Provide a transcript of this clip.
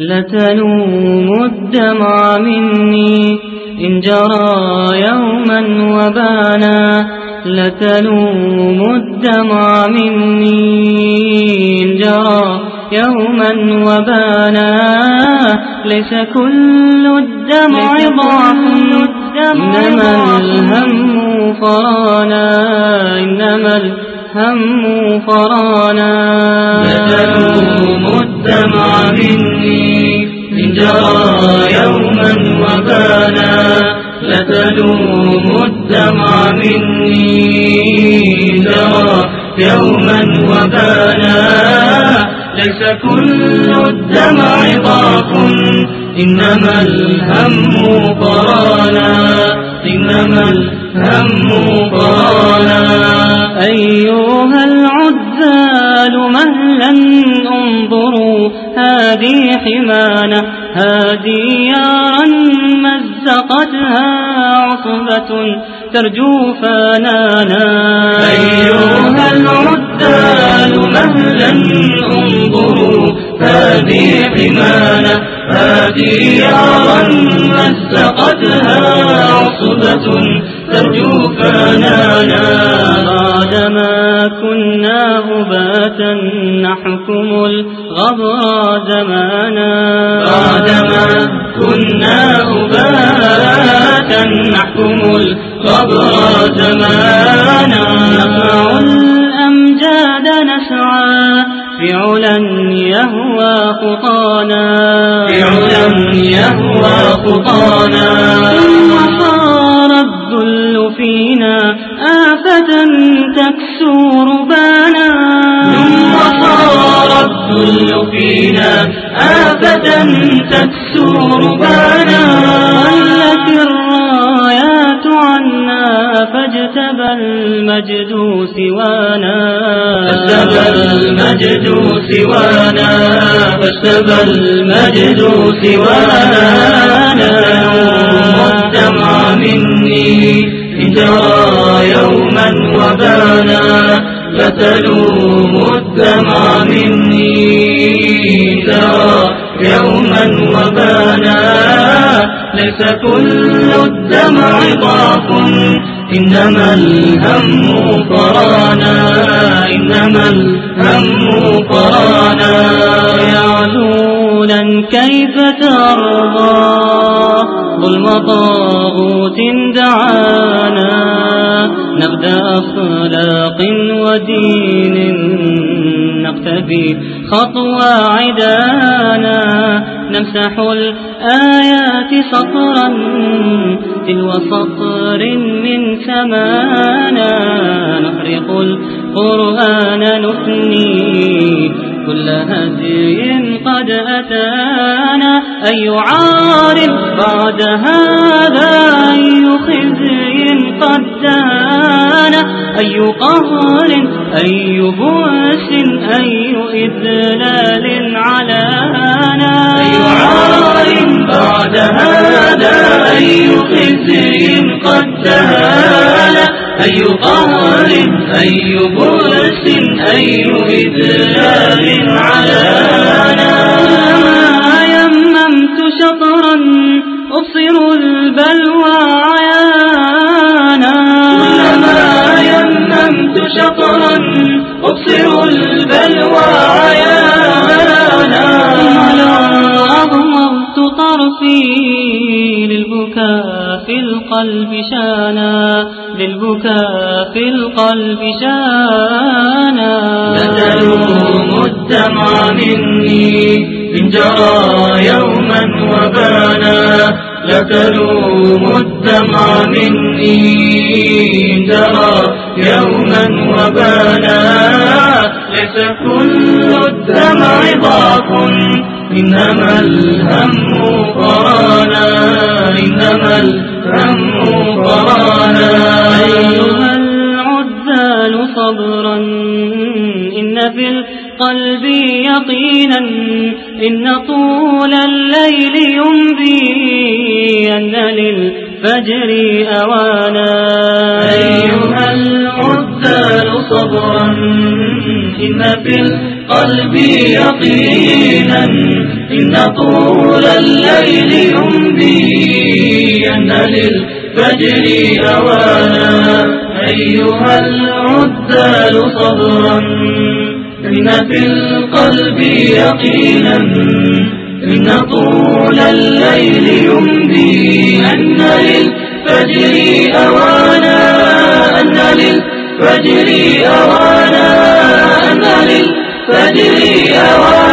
لتلوم الدمع مني. إن جرى يوما وبانا لتلوم الدمع مني. إن جرى يوما وبانا ليس كل الدمع ضعف. إنما الهم فرانا. إنما الهم فرانا. لتلوم الدمع مني. جرى يوما وبانا لتلوم الدمع مني. جرى يوما وبانا ليس كل الدمع ضعف. إنما الهم قرانا. إنما الهم قرانا. أيها العزال مهلا انظروا هذه حمانة هذه يارا مزقتها عصبة ترجو فنانا. أيها العدال مهلا انظروا هذه حمانة هذه يارا مزقتها عصبة ترجو فنانا. بعدما كنا أباتا نحكم الغبر نحكم الغبر زمانا نفع الأمجاد نسعى. في علا يهوى خطانا في علا يهوى خطانا ثم صار الذل فينا. آفة تكسو ربانا. ثم صار الذل فينا. آفة تكسو ربانا. فاجتبى المجد سوانا. فاجتبى المجد سوانا. فاجتبى المجد سوانا. والدمع مني إن جرى يوما وبانا. لتلوم الدمع مني جرى يوما وبانا. ليس كل الدمع ضعف إنما الهم قرانا إنما الهم قرانا. يعلونا كيف ترضى ظلم طاغوت دعانا. نبدأ أخلاق ودين نقتفي خطوى عدانا. نمسح الآيات سطرا سطر من سمانا نحرق القرآن نثني كل هدي قد أتانا. أي عار بعد هذا أي خزي قد دانا أي قهر أي بؤس أي إذلال دانا أي قهر أي بؤس أي إذلال علانا القلب شانا للبكاء في القلب شانا. لتلوم الدمع مني إن جرى يوما وبانا. لتلوم الدمع مني إن جرى يوما وبانا. ليس كل الدمع ضعف إنما الهم قرانا. إنما الهم أيها العذال صبرا إن في القلب يقينا إن طول الليل يمضي أن للفجر أوانا أيها العذال صبرا إن في القلب يقينا إن طول الليل يمضي أن للفجر أوانا. أيها العدال صبرا إن في القلب يقينا. إن طول الليل يمضي أن للفجر أوانا. أن للفجر أوانا. أن للفجر أوانا.